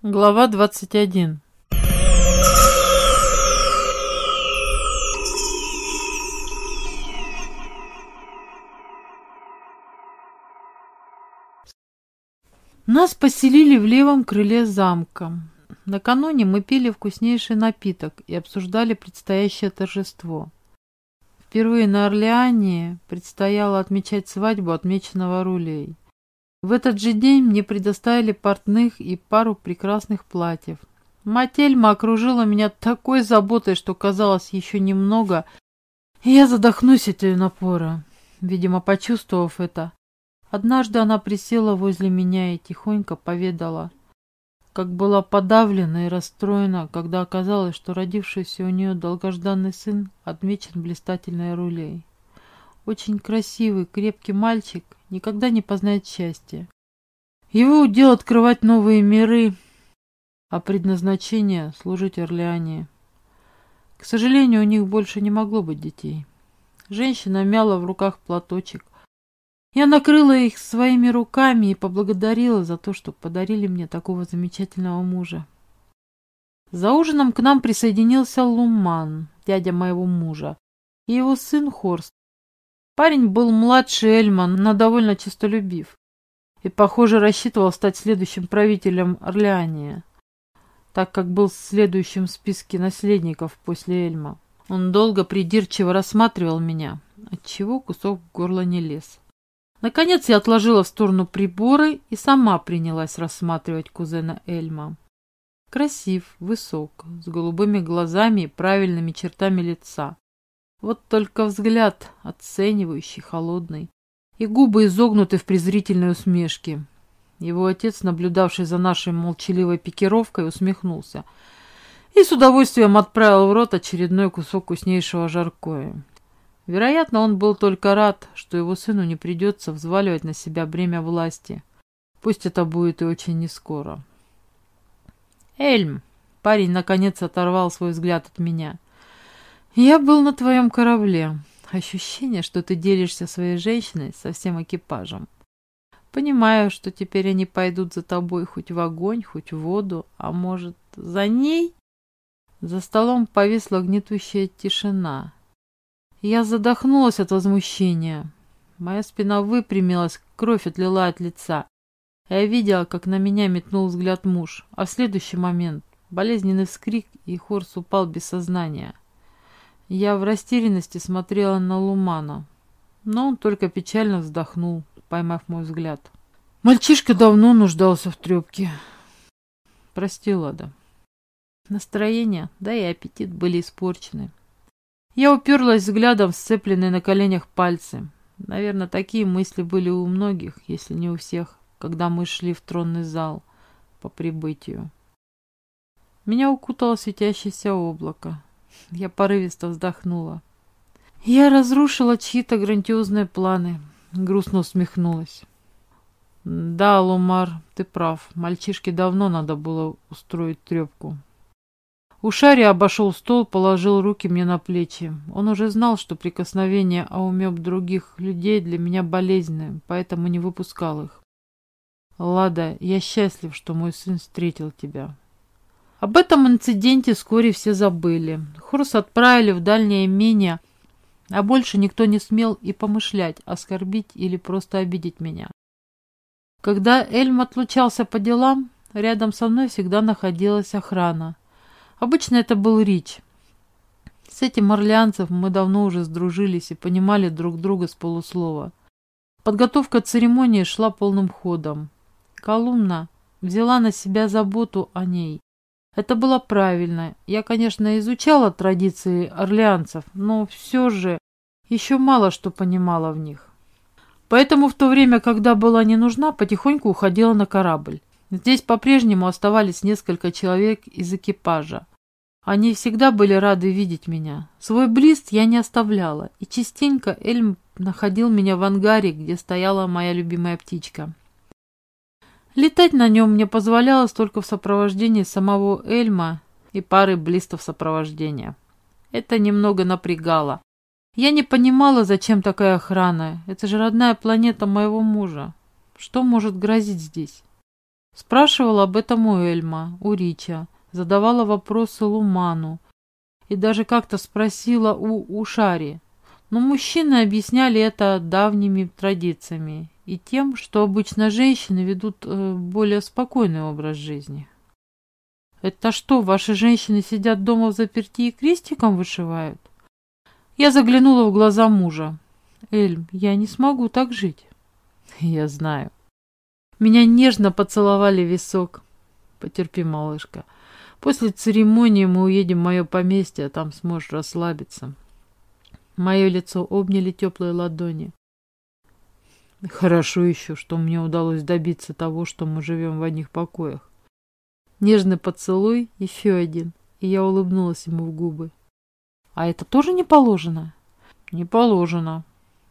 Глава 21 Нас поселили в левом крыле замка. Накануне мы пили вкуснейший напиток и обсуждали предстоящее торжество. Впервые на Орлеане предстояло отмечать свадьбу отмеченного рулей. В этот же день мне предоставили портных и пару прекрасных платьев. Мать окружила меня такой заботой, что казалось еще немного, и я задохнусь от ее напора. Видимо, почувствовав это, однажды она присела возле меня и тихонько поведала, как была подавлена и расстроена, когда оказалось, что родившийся у нее долгожданный сын отмечен блистательной рулей. Очень красивый, крепкий мальчик никогда не познает счастья. Его удел открывать новые миры, а предназначение — служить Орлеане. К сожалению, у них больше не могло быть детей. Женщина мяла в руках платочек. Я накрыла их своими руками и поблагодарила за то, что подарили мне такого замечательного мужа. За ужином к нам присоединился Луман, дядя моего мужа, и его сын Хорст, Парень был младше Эльман, но довольно честолюбив. И, похоже, рассчитывал стать следующим правителем Орлеания, так как был следующим в списке наследников после Эльма. Он долго придирчиво рассматривал меня, отчего кусок горла не лез. Наконец я отложила в сторону приборы и сама принялась рассматривать кузена Эльма. Красив, высок, с голубыми глазами и правильными чертами лица. Вот только взгляд оценивающий, холодный, и губы изогнуты в презрительной усмешке. Его отец, наблюдавший за нашей молчаливой пикировкой, усмехнулся и с удовольствием отправил в рот очередной кусок вкуснейшего жаркое. Вероятно, он был только рад, что его сыну не придется взваливать на себя бремя власти. Пусть это будет и очень нескоро. «Эльм!» — парень наконец оторвал свой взгляд от меня — я был на твоем корабле. Ощущение, что ты делишься своей женщиной со всем экипажем. Понимаю, что теперь они пойдут за тобой хоть в огонь, хоть в воду, а может, за ней? За столом повисла гнетущая тишина. Я задохнулась от возмущения. Моя спина выпрямилась, кровь отлила от лица. Я видела, как на меня метнул взгляд муж, а в следующий момент болезненный вскрик, и Хорс упал без сознания. Я в растерянности смотрела на Лумана, но он только печально вздохнул, поймав мой взгляд. Мальчишка давно нуждался в трепке. Прости, Лада. Настроение, да и аппетит были испорчены. Я уперлась взглядом в сцепленные на коленях пальцы. Наверное, такие мысли были у многих, если не у всех, когда мы шли в тронный зал по прибытию. Меня укутало светящееся облако. Я порывисто вздохнула. Я разрушила чьи-то грандиозные планы. Грустно усмехнулась. Да, Лумар, ты прав. Мальчишке давно надо было устроить трепку. Ушари обошел стол, положил руки мне на плечи. Он уже знал, что прикосновение аумеб других людей для меня болезненное, поэтому не выпускал их. Лада, я счастлив, что мой сын встретил тебя. Об этом инциденте вскоре все забыли. Хорс отправили в дальнее имение, а больше никто не смел и помышлять, оскорбить или просто обидеть меня. Когда Эльм отлучался по делам, рядом со мной всегда находилась охрана. Обычно это был Рич. С этим орлеанцем мы давно уже сдружились и понимали друг друга с полуслова. Подготовка церемонии шла полным ходом. Колумна взяла на себя заботу о ней, это было правильно. Я, конечно, изучала традиции орлеанцев, но все же еще мало что понимала в них. Поэтому в то время, когда была не нужна, потихоньку уходила на корабль. Здесь по-прежнему оставались несколько человек из экипажа. Они всегда были рады видеть меня. Свой блист я не оставляла, и частенько Эльм находил меня в ангаре, где стояла моя любимая птичка. Летать на нем мне позволялось только в сопровождении самого Эльма и пары блистов сопровождения. Это немного напрягало. Я не понимала, зачем такая охрана. Это же родная планета моего мужа. Что может грозить здесь? Спрашивала об этом у Эльма, у Рича, задавала вопросы Луману и даже как-то спросила у Ушари. Но мужчины объясняли это давними традициями и тем, что обычно женщины ведут э, более спокойный образ жизни. «Это что, ваши женщины сидят дома в заперти и крестиком вышивают?» Я заглянула в глаза мужа. «Эльм, я не смогу так жить». «Я знаю». Меня нежно поцеловали висок. «Потерпи, малышка. После церемонии мы уедем в мое поместье, а там сможешь расслабиться». Мое лицо обняли теплые ладони. Хорошо еще, что мне удалось добиться того, что мы живем в одних покоях. Нежный поцелуй, еще один, и я улыбнулась ему в губы. А это тоже не положено? Не положено.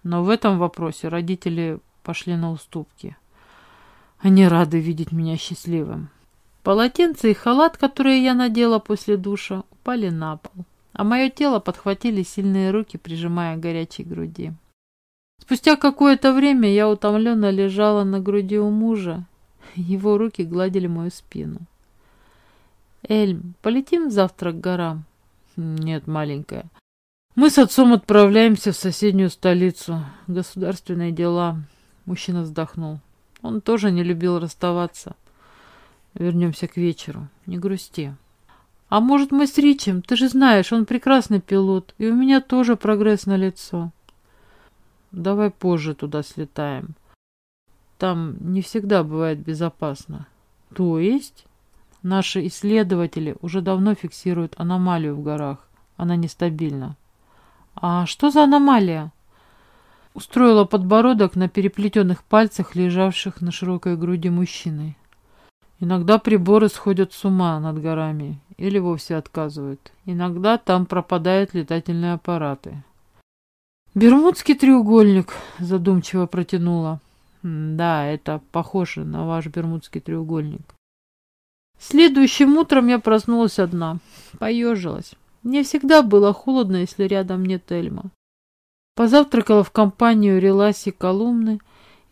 Но в этом вопросе родители пошли на уступки. Они рады видеть меня счастливым. Полотенце и халат, которые я надела после душа, упали на пол, а мое тело подхватили сильные руки, прижимая к горячей груди. Спустя какое-то время я утомленно лежала на груди у мужа. Его руки гладили мою спину. «Эльм, полетим завтра к горам?» «Нет, маленькая. Мы с отцом отправляемся в соседнюю столицу. Государственные дела». Мужчина вздохнул. Он тоже не любил расставаться. Вернемся к вечеру. Не грусти. А может, мы с Ричем? Ты же знаешь, он прекрасный пилот, и у меня тоже прогресс на лицо. Давай позже туда слетаем. Там не всегда бывает безопасно. То есть? Наши исследователи уже давно фиксируют аномалию в горах. Она нестабильна. А что за аномалия? Устроила подбородок на переплетенных пальцах, лежавших на широкой груди мужчины. Иногда приборы сходят с ума над горами или вовсе отказывают. Иногда там пропадают летательные аппараты. «Бермудский треугольник», — задумчиво протянула. «Да, это похоже на ваш Бермудский треугольник». Следующим утром я проснулась одна, поежилась. Мне всегда было холодно, если рядом нет Эльма. Позавтракала в компанию Реласи Колумны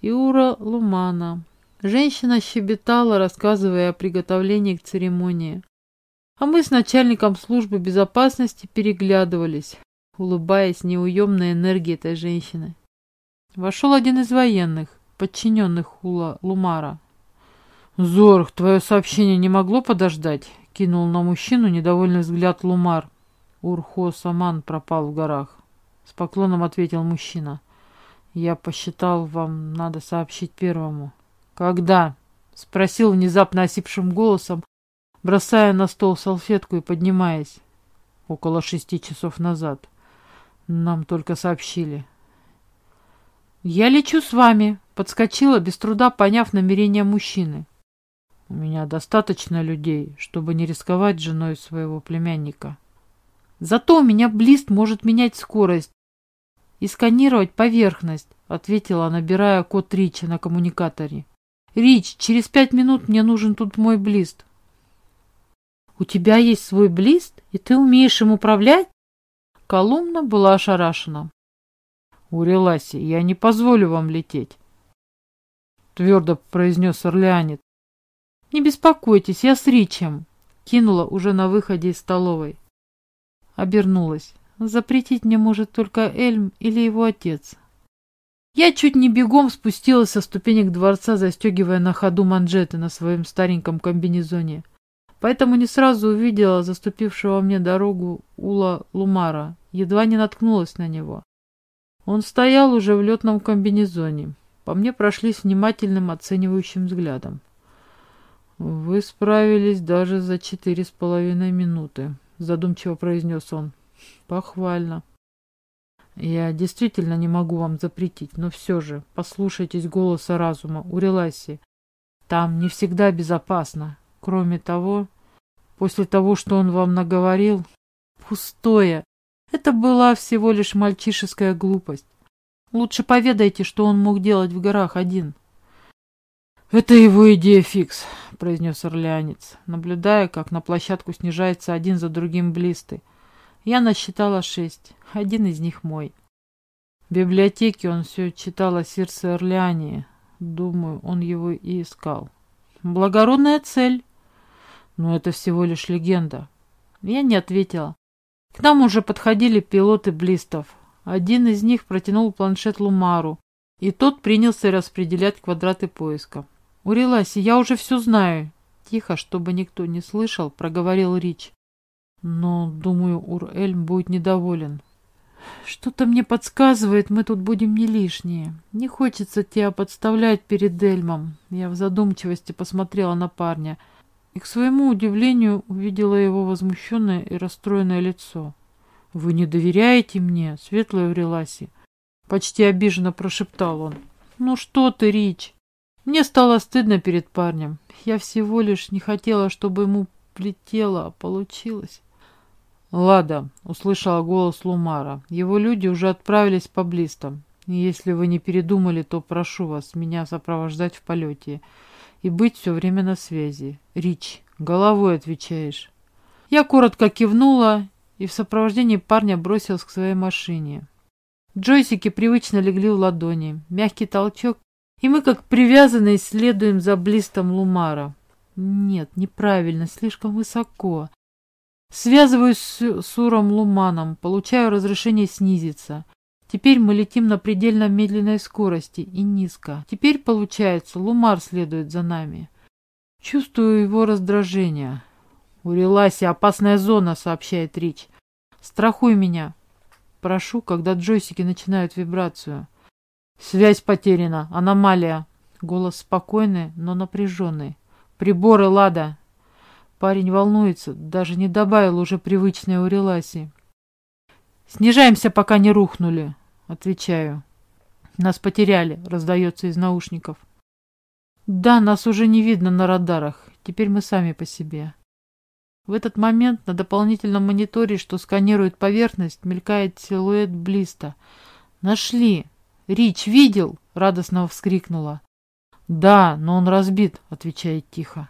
и Ура Лумана. Женщина щебетала, рассказывая о приготовлении к церемонии. А мы с начальником службы безопасности переглядывались, улыбаясь неуемной энергии этой женщины. Вошел один из военных, подчиненных Хула Лумара. «Зорх, твое сообщение не могло подождать?» — кинул на мужчину недовольный взгляд Лумар. Урхо Саман пропал в горах. С поклоном ответил мужчина. «Я посчитал, вам надо сообщить первому». «Когда?» — спросил внезапно осипшим голосом, бросая на стол салфетку и поднимаясь. «Около шести часов назад». Нам только сообщили. «Я лечу с вами», — подскочила, без труда поняв намерение мужчины. «У меня достаточно людей, чтобы не рисковать женой своего племянника. Зато у меня блист может менять скорость и сканировать поверхность», — ответила, набирая код Рича на коммуникаторе. «Рич, через пять минут мне нужен тут мой блист». «У тебя есть свой блист, и ты умеешь им управлять?» Колумна была ошарашена. «Уреласи, я не позволю вам лететь», — твердо произнес Орлеанец. «Не беспокойтесь, я с Ричем», — кинула уже на выходе из столовой. Обернулась. Запретить мне может только Эльм или его отец. Я чуть не бегом спустилась со ступенек дворца, застегивая на ходу манжеты на своем стареньком комбинезоне поэтому не сразу увидела заступившего мне дорогу Ула Лумара, едва не наткнулась на него. Он стоял уже в летном комбинезоне. По мне прошлись внимательным оценивающим взглядом. «Вы справились даже за четыре с половиной минуты», — задумчиво произнес он. «Похвально». «Я действительно не могу вам запретить, но все же послушайтесь голоса разума, Уреласи. Там не всегда безопасно. Кроме того, После того, что он вам наговорил? Пустое. Это была всего лишь мальчишеская глупость. Лучше поведайте, что он мог делать в горах один. «Это его идея фикс», — произнес орлеанец, наблюдая, как на площадку снижается один за другим блисты. Я насчитала шесть, один из них мой. В библиотеке он все читал о Сирсе Орлеане. Думаю, он его и искал. Благородная цель. Но это всего лишь легенда. Я не ответила. К нам уже подходили пилоты блистов. Один из них протянул планшет Лумару, и тот принялся распределять квадраты поиска. «Уреласи, я уже все знаю!» Тихо, чтобы никто не слышал, проговорил Рич. Но, думаю, Ур-Эльм будет недоволен. Что-то мне подсказывает, мы тут будем не лишние. Не хочется тебя подставлять перед Эльмом. Я в задумчивости посмотрела на парня и, к своему удивлению, увидела его возмущенное и расстроенное лицо. «Вы не доверяете мне, светлая Вреласи?» Почти обиженно прошептал он. «Ну что ты, Рич?» Мне стало стыдно перед парнем. Я всего лишь не хотела, чтобы ему плетело, а получилось. «Лада», — услышала голос Лумара. «Его люди уже отправились по блистам. Если вы не передумали, то прошу вас меня сопровождать в полете и быть все время на связи. Рич, головой отвечаешь». Я коротко кивнула и в сопровождении парня бросилась к своей машине. Джойсики привычно легли в ладони. Мягкий толчок, и мы, как привязанные, следуем за блистом Лумара. Нет, неправильно, слишком высоко. Связываюсь с Суром Луманом, получаю разрешение снизиться. Теперь мы летим на предельно медленной скорости и низко. Теперь, получается, Лумар следует за нами. Чувствую его раздражение. «Уреласи, опасная зона», — сообщает Рич. «Страхуй меня». Прошу, когда джойстики начинают вибрацию. «Связь потеряна. Аномалия». Голос спокойный, но напряженный. «Приборы, Лада. Парень волнуется, даже не добавил уже привычной уреласи. «Снижаемся, пока не рухнули», — отвечаю. «Нас потеряли», — раздается из наушников. «Да, нас уже не видно на радарах. Теперь мы сами по себе». В этот момент на дополнительном мониторе, что сканирует поверхность, мелькает силуэт Блиста. «Нашли! Рич видел?» — радостно вскрикнула. «Да, но он разбит», — отвечает тихо.